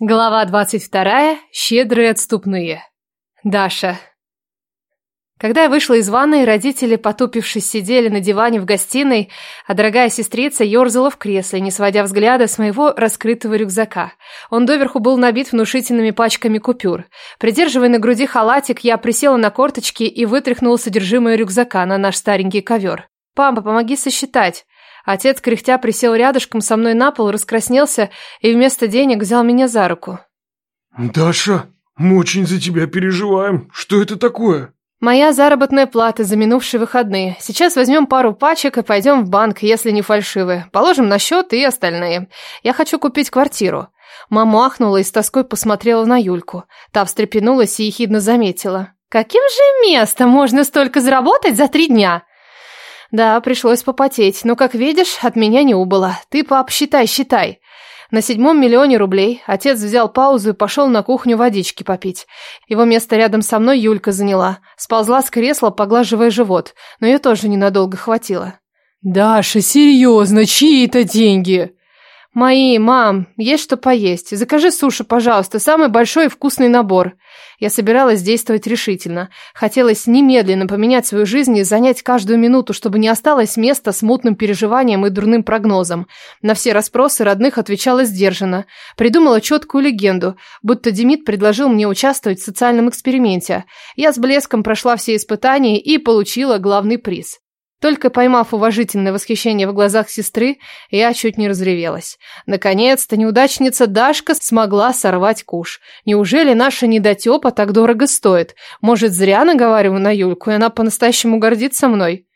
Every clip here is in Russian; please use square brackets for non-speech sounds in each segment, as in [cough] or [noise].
Глава 22. Щедрые отступные. Даша. Когда я вышла из ванной, родители, потупившись, сидели на диване в гостиной, а дорогая сестрица ерзала в кресле, не сводя взгляда с моего раскрытого рюкзака. Он доверху был набит внушительными пачками купюр. Придерживая на груди халатик, я присела на корточки и вытряхнула содержимое рюкзака на наш старенький ковер. «Пампа, помоги сосчитать». Отец, кряхтя, присел рядышком со мной на пол, раскраснелся и вместо денег взял меня за руку. «Даша, мы очень за тебя переживаем. Что это такое?» «Моя заработная плата за минувшие выходные. Сейчас возьмем пару пачек и пойдем в банк, если не фальшивые. Положим на счет и остальные. Я хочу купить квартиру». Мама ахнула и с тоской посмотрела на Юльку. Та встрепенулась и ехидно заметила. «Каким же местом можно столько заработать за три дня?» Да, пришлось попотеть, но, как видишь, от меня не убыло. Ты, пап, считай, считай. На седьмом миллионе рублей отец взял паузу и пошел на кухню водички попить. Его место рядом со мной Юлька заняла. Сползла с кресла, поглаживая живот, но ее тоже ненадолго хватило. «Даша, серьезно, чьи это деньги?» «Мои, мам, есть что поесть. Закажи суши, пожалуйста, самый большой и вкусный набор». Я собиралась действовать решительно. Хотелось немедленно поменять свою жизнь и занять каждую минуту, чтобы не осталось места с мутным переживанием и дурным прогнозом. На все расспросы родных отвечала сдержанно. Придумала четкую легенду, будто Демид предложил мне участвовать в социальном эксперименте. Я с блеском прошла все испытания и получила главный приз. Только поймав уважительное восхищение в глазах сестры, я чуть не разревелась. Наконец-то неудачница Дашка смогла сорвать куш. Неужели наша недотепа так дорого стоит? Может, зря наговариваю на Юльку, и она по-настоящему гордится мной?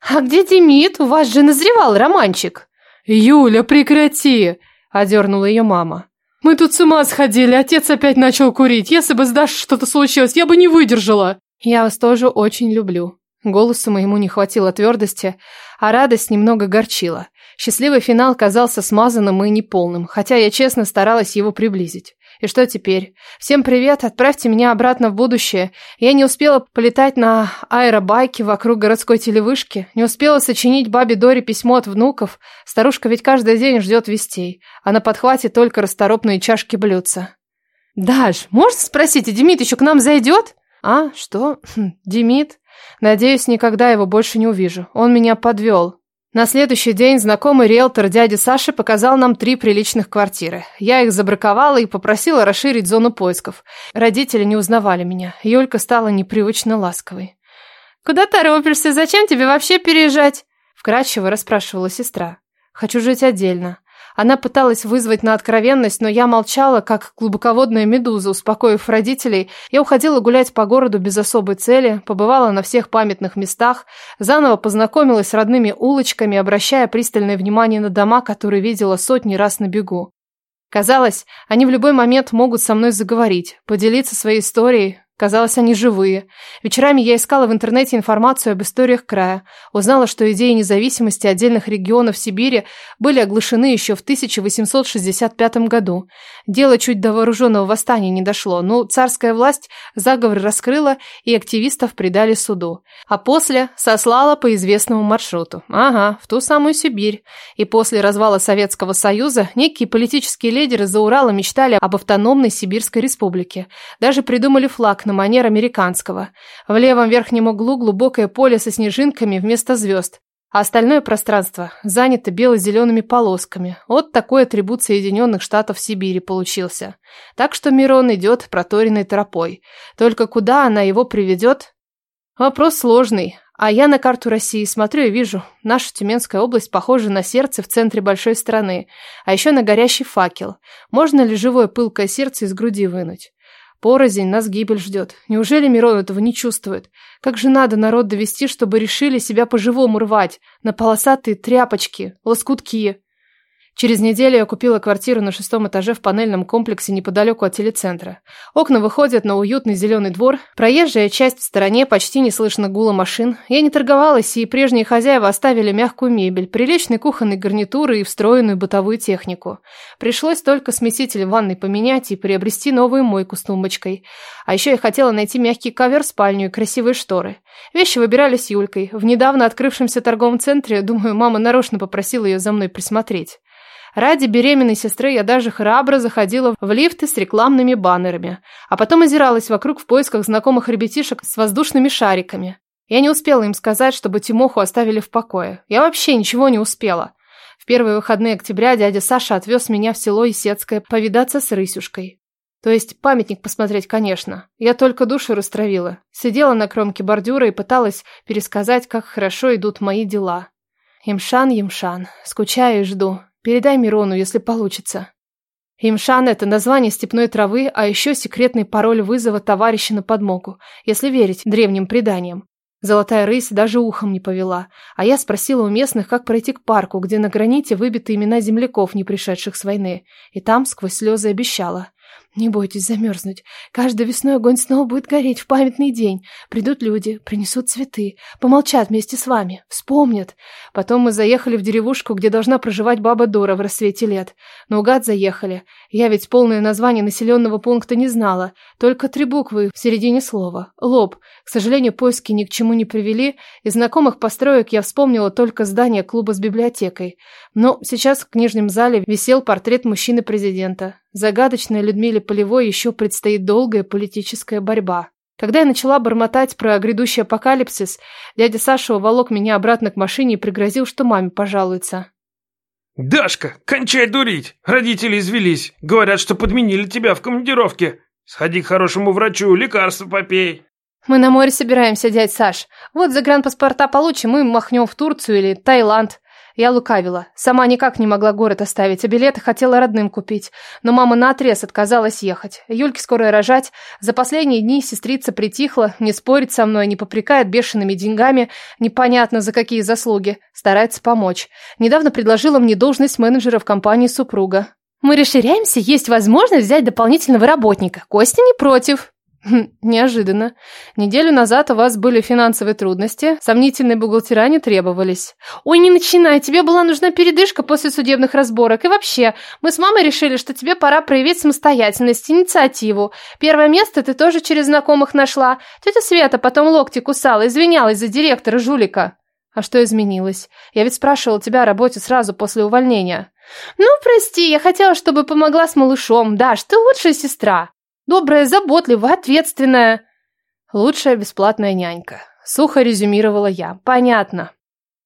«А где Демид? У вас же назревал романчик!» «Юля, прекрати!» – одернула ее мама. «Мы тут с ума сходили, отец опять начал курить. Если бы с Дашей что-то случилось, я бы не выдержала!» «Я вас тоже очень люблю», Голосу моему не хватило твердости, а радость немного горчила. Счастливый финал казался смазанным и неполным, хотя я честно старалась его приблизить. И что теперь? Всем привет, отправьте меня обратно в будущее. Я не успела полетать на аэробайке вокруг городской телевышки, не успела сочинить бабе Доре письмо от внуков. Старушка ведь каждый день ждет вестей, а она подхватит только расторопные чашки блюдца. «Даш, можно спросить, и Демид еще к нам зайдет?» «А, что? Хм, Демид?» Надеюсь, никогда его больше не увижу. Он меня подвел. На следующий день знакомый риэлтор дяди Саши показал нам три приличных квартиры. Я их забраковала и попросила расширить зону поисков. Родители не узнавали меня. Юлька стала непривычно ласковой. «Куда торопишься? Зачем тебе вообще переезжать?» Вкратчиво расспрашивала сестра. «Хочу жить отдельно. Она пыталась вызвать на откровенность, но я молчала, как глубоководная медуза, успокоив родителей. Я уходила гулять по городу без особой цели, побывала на всех памятных местах, заново познакомилась с родными улочками, обращая пристальное внимание на дома, которые видела сотни раз на бегу. Казалось, они в любой момент могут со мной заговорить, поделиться своей историей, Казалось, они живые. Вечерами я искала в интернете информацию об историях края. Узнала, что идеи независимости отдельных регионов Сибири были оглашены еще в 1865 году. Дело чуть до вооруженного восстания не дошло, но царская власть заговор раскрыла и активистов предали суду. А после сослала по известному маршруту. Ага, в ту самую Сибирь. И после развала Советского Союза некие политические лидеры за Урала мечтали об автономной Сибирской республике. Даже придумали флаг на манер американского. В левом верхнем углу глубокое поле со снежинками вместо звезд, а остальное пространство занято бело-зелеными полосками. Вот такой атрибут Соединенных Штатов Сибири получился. Так что Мирон идет проторенной тропой. Только куда она его приведет? Вопрос сложный. А я на карту России смотрю и вижу, наша Тюменская область похожа на сердце в центре большой страны, а еще на горящий факел. Можно ли живое пылкое сердце из груди вынуть? Порознь нас гибель ждет. Неужели Мирон этого не чувствует? Как же надо народ довести, чтобы решили себя по-живому рвать? На полосатые тряпочки, лоскутки. Через неделю я купила квартиру на шестом этаже в панельном комплексе неподалеку от телецентра. Окна выходят на уютный зеленый двор, проезжая часть в стороне, почти не слышно гула машин. Я не торговалась, и прежние хозяева оставили мягкую мебель, приличный кухонный гарнитур и встроенную бытовую технику. Пришлось только смеситель в ванной поменять и приобрести новую мойку с тумбочкой. А еще я хотела найти мягкий ковер в спальню и красивые шторы. Вещи выбирали с Юлькой. В недавно открывшемся торговом центре, думаю, мама нарочно попросила ее за мной присмотреть. Ради беременной сестры я даже храбро заходила в лифты с рекламными баннерами, а потом озиралась вокруг в поисках знакомых ребятишек с воздушными шариками. Я не успела им сказать, чтобы Тимоху оставили в покое. Я вообще ничего не успела. В первые выходные октября дядя Саша отвез меня в село Исецкое повидаться с Рысюшкой. То есть памятник посмотреть, конечно. Я только душу растравила. Сидела на кромке бордюра и пыталась пересказать, как хорошо идут мои дела. Имшан, Имшан, скучаю и жду. Передай Мирону, если получится. Имшан – это название степной травы, а еще секретный пароль вызова товарища на подмогу, если верить древним преданиям. Золотая рысь даже ухом не повела, а я спросила у местных, как пройти к парку, где на граните выбиты имена земляков, не пришедших с войны, и там сквозь слезы обещала. Не бойтесь замерзнуть. Каждой весной огонь снова будет гореть в памятный день. Придут люди, принесут цветы, помолчат вместе с вами, вспомнят. Потом мы заехали в деревушку, где должна проживать баба Дора в рассвете лет. Но угад заехали. Я ведь полное название населенного пункта не знала. Только три буквы в середине слова. Лоб. К сожалению, поиски ни к чему не привели. Из знакомых построек я вспомнила только здание клуба с библиотекой. Но сейчас в книжном зале висел портрет мужчины-президента. Загадочная Людмиле Полевой еще предстоит долгая политическая борьба. Когда я начала бормотать про грядущий апокалипсис, дядя Саша уволок меня обратно к машине и пригрозил, что маме пожалуется. «Дашка, кончай дурить! Родители извелись, говорят, что подменили тебя в командировке. Сходи к хорошему врачу, лекарства попей». «Мы на море собираемся, дядь Саш. Вот загранпаспорта получим и махнем в Турцию или Таиланд. Я лукавила. Сама никак не могла город оставить, а билеты хотела родным купить. Но мама наотрез отказалась ехать. Юльке скоро рожать. За последние дни сестрица притихла, не спорит со мной, не попрекает бешеными деньгами, непонятно за какие заслуги. Старается помочь. Недавно предложила мне должность менеджера в компании супруга. Мы расширяемся, есть возможность взять дополнительного работника. Костя не против. [laughs] Неожиданно. Неделю назад у вас были финансовые трудности, сомнительные бухгалтеране требовались. Ой, не начинай, тебе была нужна передышка после судебных разборок. И вообще, мы с мамой решили, что тебе пора проявить самостоятельность, инициативу. Первое место ты тоже через знакомых нашла. Тетя Света потом локти кусала, извинялась за директора жулика. А что изменилось? Я ведь спрашивала тебя о работе сразу после увольнения. Ну, прости, я хотела, чтобы помогла с малышом. Да, что лучшая сестра. Добрая, заботливая, ответственная. Лучшая бесплатная нянька. Сухо резюмировала я. Понятно.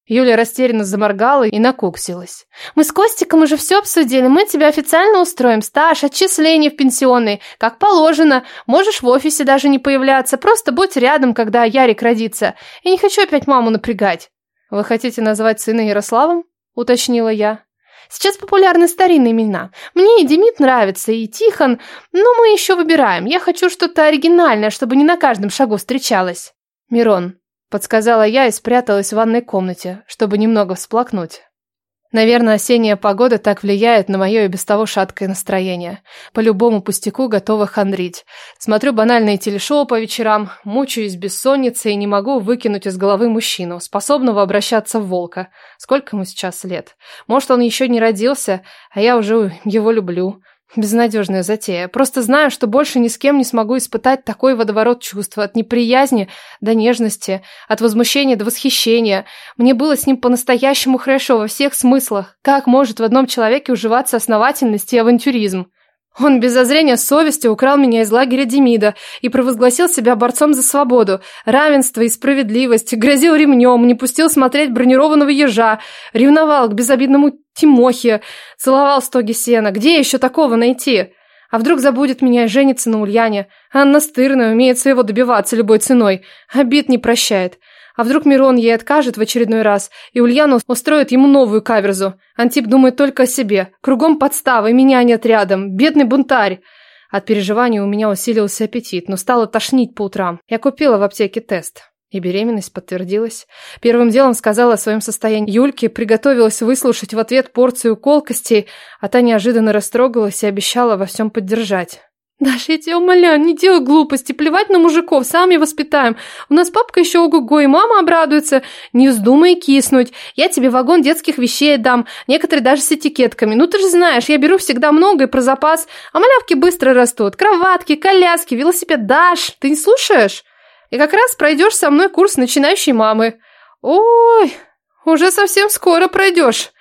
Юля растерянно заморгала и накуксилась. «Мы с Костиком уже все обсудили. Мы тебя официально устроим. Стаж, отчисление в пенсионный. Как положено. Можешь в офисе даже не появляться. Просто будь рядом, когда Ярик родится. И не хочу опять маму напрягать». «Вы хотите назвать сына Ярославом?» – уточнила я. Сейчас популярны старинные имена. Мне и Демид нравится, и Тихон, но мы еще выбираем. Я хочу что-то оригинальное, чтобы не на каждом шагу встречалось». «Мирон», — подсказала я и спряталась в ванной комнате, чтобы немного всплакнуть. Наверное, осенняя погода так влияет на мое и без того шаткое настроение. По любому пустяку готова хандрить. Смотрю банальные телешоу по вечерам, мучаюсь бессонницей и не могу выкинуть из головы мужчину, способного обращаться в волка. Сколько ему сейчас лет? Может, он еще не родился, а я уже его люблю. Безнадежная затея. Просто знаю, что больше ни с кем не смогу испытать такой водоворот чувств от неприязни до нежности, от возмущения до восхищения. Мне было с ним по-настоящему хорошо во всех смыслах. Как может в одном человеке уживаться основательность и авантюризм? Он без зазрения совести украл меня из лагеря Демида и провозгласил себя борцом за свободу, равенство и справедливость, грозил ремнем, не пустил смотреть бронированного ежа, ревновал к безобидному Тимохе, целовал стоги сена. Где еще такого найти? А вдруг забудет меня и женится на Ульяне? Анна стырная, умеет своего добиваться любой ценой. Обид не прощает. А вдруг Мирон ей откажет в очередной раз, и Ульянов устроит ему новую каверзу. Антип думает только о себе. Кругом подстава, и меня нет рядом. Бедный бунтарь. От переживаний у меня усилился аппетит, но стало тошнить по утрам. Я купила в аптеке тест. И беременность подтвердилась. Первым делом сказала о своем состоянии Юльке, приготовилась выслушать в ответ порцию колкостей, а та неожиданно растрогалась и обещала во всем поддержать. Даша, я тебя умоляю, не делай глупости, плевать на мужиков, сами воспитаем. У нас папка еще ого-го, и мама обрадуется. Не вздумай киснуть, я тебе вагон детских вещей дам, некоторые даже с этикетками. Ну ты же знаешь, я беру всегда много и про запас, а малявки быстро растут. Кроватки, коляски, велосипед, Даш, ты не слушаешь? И как раз пройдешь со мной курс начинающей мамы. Ой, уже совсем скоро пройдешь.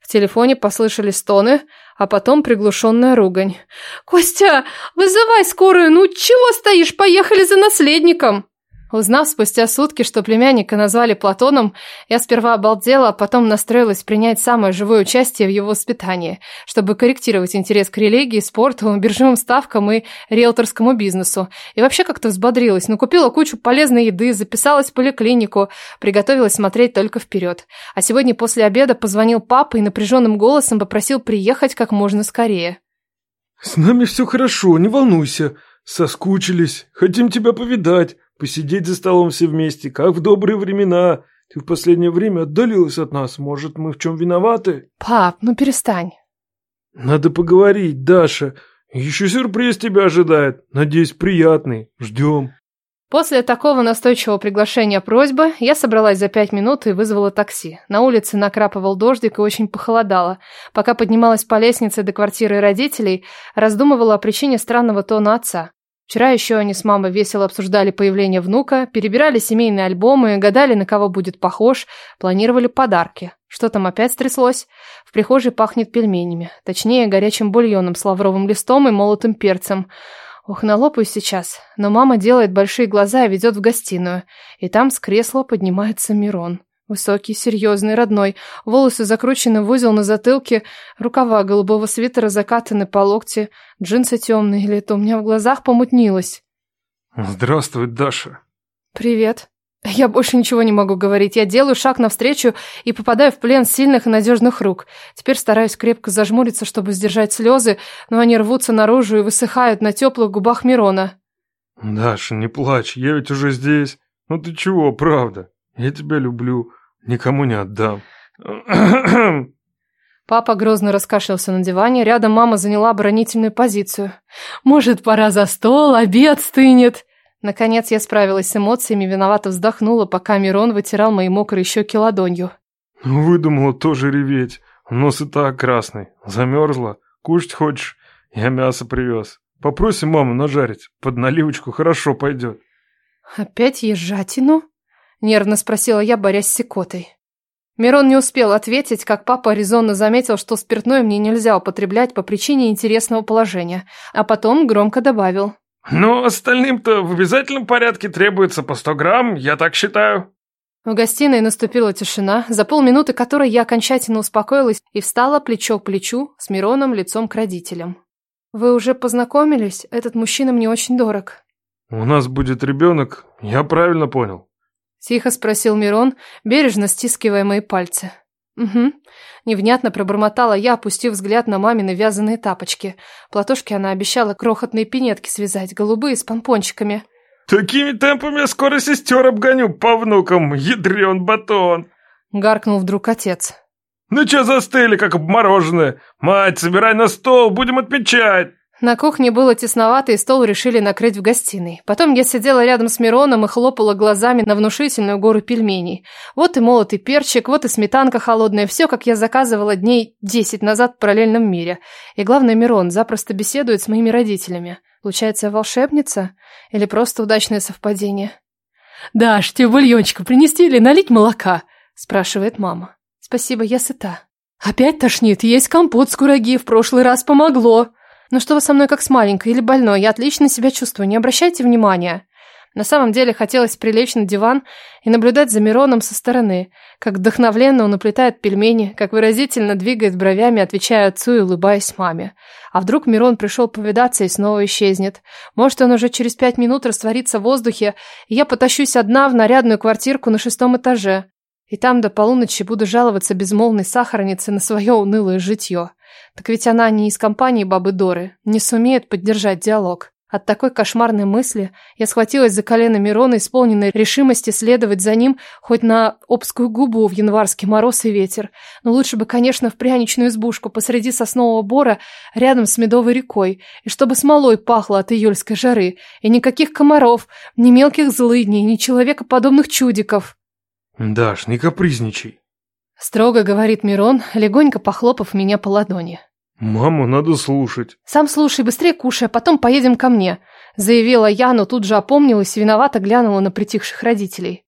В телефоне послышались стоны, а потом приглушенная ругань. «Костя, вызывай скорую, ну чего стоишь, поехали за наследником!» Узнав спустя сутки, что племянника назвали Платоном, я сперва обалдела, а потом настроилась принять самое живое участие в его воспитании, чтобы корректировать интерес к религии, спорту, биржевым ставкам и риэлторскому бизнесу. И вообще как-то взбодрилась, но купила кучу полезной еды, записалась в поликлинику, приготовилась смотреть только вперед. А сегодня после обеда позвонил папа и напряженным голосом попросил приехать как можно скорее. «С нами все хорошо, не волнуйся», соскучились, хотим тебя повидать, посидеть за столом все вместе, как в добрые времена. Ты в последнее время отдалилась от нас, может, мы в чем виноваты?» «Пап, ну перестань». «Надо поговорить, Даша. Еще сюрприз тебя ожидает, надеюсь, приятный. Ждем». После такого настойчивого приглашения просьбы я собралась за пять минут и вызвала такси. На улице накрапывал дождик и очень похолодало. Пока поднималась по лестнице до квартиры родителей, раздумывала о причине странного тона отца. Вчера еще они с мамой весело обсуждали появление внука, перебирали семейные альбомы, гадали, на кого будет похож, планировали подарки. Что там опять стряслось? В прихожей пахнет пельменями. Точнее, горячим бульоном с лавровым листом и молотым перцем. Ох, налопаю сейчас, но мама делает большие глаза и ведет в гостиную. И там с кресла поднимается Мирон. Высокий, серьезный, родной, волосы закручены в узел на затылке, рукава голубого свитера закатаны по локти, джинсы темные, Или лето у меня в глазах помутнилось. «Здравствуй, Даша». «Привет». Я больше ничего не могу говорить. Я делаю шаг навстречу и попадаю в плен сильных и надежных рук. Теперь стараюсь крепко зажмуриться, чтобы сдержать слезы, но они рвутся наружу и высыхают на теплых губах Мирона. «Даша, не плачь, я ведь уже здесь. Ну ты чего, правда? Я тебя люблю, никому не отдам». [clears throat] Папа грозно раскашлялся на диване, рядом мама заняла оборонительную позицию. «Может, пора за стол, обед стынет?» Наконец я справилась с эмоциями, виновато вздохнула, пока Мирон вытирал мои мокрые щеки ладонью. Ну, «Выдумала тоже реветь. Нос и так красный. Замерзла. Кушать хочешь? Я мясо привез. Попросим маму нажарить. Под наливочку хорошо пойдет». «Опять ежатину?» — нервно спросила я, борясь с секотой. Мирон не успел ответить, как папа резонно заметил, что спиртное мне нельзя употреблять по причине интересного положения, а потом громко добавил. Ну, Но остальным-то в обязательном порядке требуется по 100 грамм, я так считаю. В гостиной наступила тишина, за полминуты которой я окончательно успокоилась и встала плечо к плечу с Мироном лицом к родителям. «Вы уже познакомились? Этот мужчина мне очень дорог». «У нас будет ребенок, я правильно понял?» Тихо спросил Мирон, бережно стискивая мои пальцы. Угу. Невнятно пробормотала я, опустив взгляд на мамины вязаные тапочки. Платошки она обещала крохотные пинетки связать, голубые, с помпончиками. «Такими темпами я скоро сестер обгоню по внукам, ядрен батон!» Гаркнул вдруг отец. «Ну чё застыли, как обмороженные? Мать, собирай на стол, будем отмечать!» На кухне было тесновато, и стол решили накрыть в гостиной. Потом я сидела рядом с Мироном и хлопала глазами на внушительную гору пельменей. Вот и молотый перчик, вот и сметанка холодная, все, как я заказывала дней десять назад в параллельном мире. И главное, Мирон запросто беседует с моими родителями. Получается, волшебница? Или просто удачное совпадение? «Даш, тебе бульончика принести или налить молока?» – спрашивает мама. «Спасибо, я сыта». «Опять тошнит, есть компот с кураги, в прошлый раз помогло». Ну что вы со мной как с маленькой или больной? Я отлично себя чувствую, не обращайте внимания. На самом деле хотелось прилечь на диван и наблюдать за Мироном со стороны, как вдохновленно он уплетает пельмени, как выразительно двигает бровями, отвечая отцу и улыбаясь маме. А вдруг Мирон пришел повидаться и снова исчезнет? Может, он уже через пять минут растворится в воздухе, и я потащусь одна в нарядную квартирку на шестом этаже. И там до полуночи буду жаловаться безмолвной сахарнице на свое унылое житье. Так ведь она не из компании бабы Доры, не сумеет поддержать диалог. От такой кошмарной мысли я схватилась за колено Мирона, исполненной решимости следовать за ним хоть на обскую губу в январский мороз и ветер. Но лучше бы, конечно, в пряничную избушку посреди соснового бора рядом с Медовой рекой, и чтобы смолой пахло от июльской жары, и никаких комаров, ни мелких злыдней, ни человекоподобных чудиков. «Даш, не капризничай», Строго говорит Мирон, легонько похлопав меня по ладони. «Мама, надо слушать». «Сам слушай, быстрее кушай, а потом поедем ко мне», заявила я, но тут же опомнилась и виновато глянула на притихших родителей.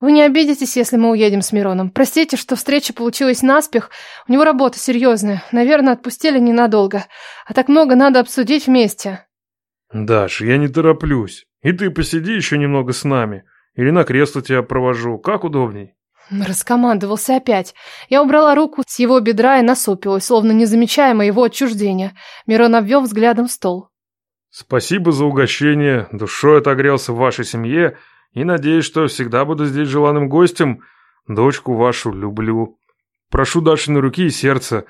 «Вы не обидитесь, если мы уедем с Мироном. Простите, что встреча получилась наспех. У него работа серьезная. Наверное, отпустили ненадолго. А так много надо обсудить вместе». «Даш, я не тороплюсь. И ты посиди еще немного с нами. Или на кресло тебя провожу. Как удобней?» Раскомандовался опять. Я убрала руку с его бедра и насупилась, словно не замечая моего отчуждения. Мирон обвел взглядом стол. «Спасибо за угощение. Душой отогрелся в вашей семье и надеюсь, что всегда буду здесь желанным гостем. Дочку вашу люблю. Прошу Дашины руки и сердца.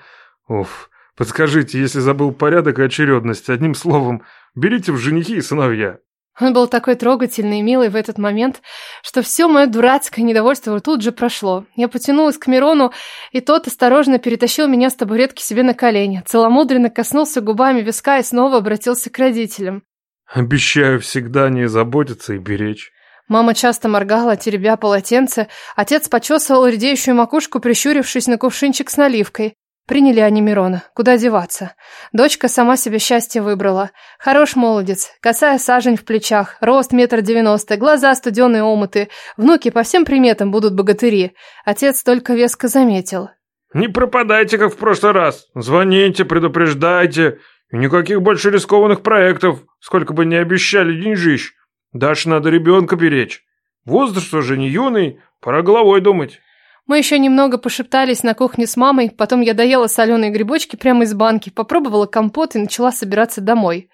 Уф, подскажите, если забыл порядок и очередность, одним словом, берите в женихи и сыновья». Он был такой трогательный и милый в этот момент, что все мое дурацкое недовольство тут же прошло. Я потянулась к Мирону, и тот осторожно перетащил меня с табуретки себе на колени, целомудренно коснулся губами виска и снова обратился к родителям. «Обещаю всегда не заботиться и беречь». Мама часто моргала, теребя полотенце. Отец почесывал редеющую макушку, прищурившись на кувшинчик с наливкой. Приняли они Мирона. Куда деваться? Дочка сама себе счастье выбрала. Хорош молодец, косая сажень в плечах, рост метр девяносто, глаза студеные омыты. Внуки по всем приметам будут богатыри. Отец только веско заметил. «Не пропадайте, как в прошлый раз. Звоните, предупреждайте. И никаких больше рискованных проектов, сколько бы ни обещали деньжищ. Дальше надо ребенка беречь. Возраст уже не юный, пора головой думать». Мы еще немного пошептались на кухне с мамой, потом я доела соленые грибочки прямо из банки, попробовала компот и начала собираться домой.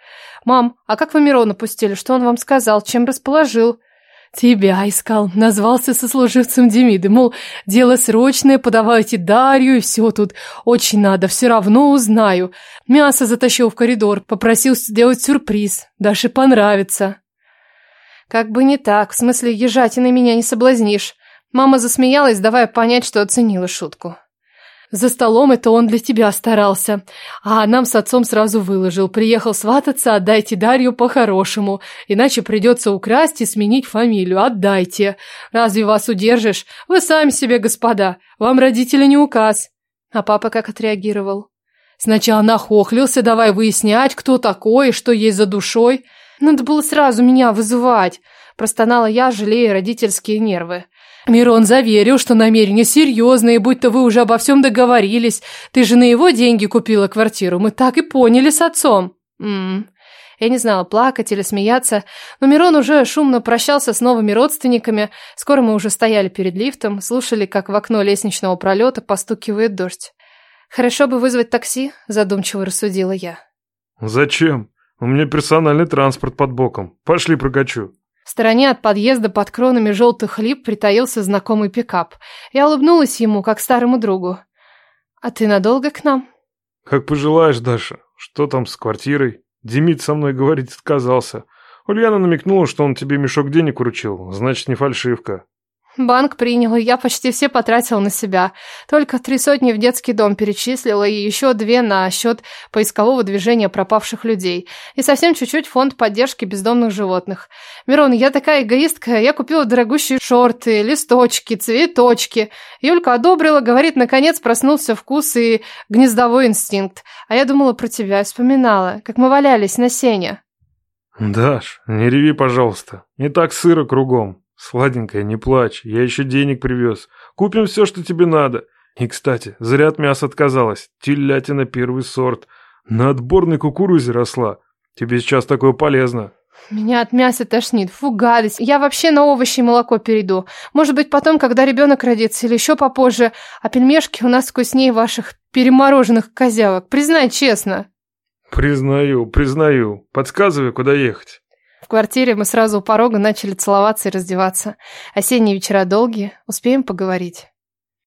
«Мам, а как вы Мирона пустили? Что он вам сказал? Чем расположил?» «Тебя искал. Назвался сослуживцем Демиды. Мол, дело срочное, подавайте Дарью, и все тут. Очень надо, все равно узнаю. Мясо затащил в коридор, попросил сделать сюрприз. Даше понравится». «Как бы не так. В смысле, ежатиной меня не соблазнишь». Мама засмеялась, давая понять, что оценила шутку. За столом это он для тебя старался. А нам с отцом сразу выложил. Приехал свататься, отдайте Дарью по-хорошему. Иначе придется украсть и сменить фамилию. Отдайте. Разве вас удержишь? Вы сами себе, господа. Вам родители не указ. А папа как отреагировал? Сначала нахохлился, давай выяснять, кто такой и что есть за душой. Надо было сразу меня вызывать простонала я, жалея родительские нервы. Мирон заверил, что намерения серьезные, будь то вы уже обо всем договорились. Ты же на его деньги купила квартиру, мы так и поняли с отцом. М. Я не знала, плакать или смеяться, но Мирон уже шумно прощался с новыми родственниками. Скоро мы уже стояли перед лифтом, слушали, как в окно лестничного пролета постукивает дождь. «Хорошо бы вызвать такси», – задумчиво рассудила я. «Зачем? У меня персональный транспорт под боком. Пошли прокачу» стороне от подъезда под кронами желтых лип притаился знакомый пикап. Я улыбнулась ему, как старому другу. «А ты надолго к нам?» «Как пожелаешь, Даша. Что там с квартирой?» Демид со мной говорить отказался. Ульяна намекнула, что он тебе мешок денег вручил, значит, не фальшивка. Банк принял, и я почти все потратил на себя. Только три сотни в детский дом перечислила и еще две на счет поискового движения пропавших людей. И совсем чуть-чуть фонд поддержки бездомных животных. Мирон, я такая эгоистка, я купила дорогущие шорты, листочки, цветочки. Юлька одобрила, говорит, наконец проснулся вкус и гнездовой инстинкт. А я думала про тебя, вспоминала, как мы валялись на сене. «Даш, не реви, пожалуйста. Не так сыро кругом. Сладенькая, не плачь, я еще денег привез. Купим все, что тебе надо. И, кстати, заряд мяса отказалась. Телятина первый сорт. На отборной кукурузе росла. Тебе сейчас такое полезно. Меня от мяса тошнит. Фу, гадость. Я вообще на овощи и молоко перейду. Может быть, потом, когда ребенок родится, или еще попозже. А пельмешки у нас вкуснее ваших перемороженных козявок. Признай честно. Признаю, признаю. Подсказывай, куда ехать квартире мы сразу у порога начали целоваться и раздеваться. Осенние вечера долгие, успеем поговорить.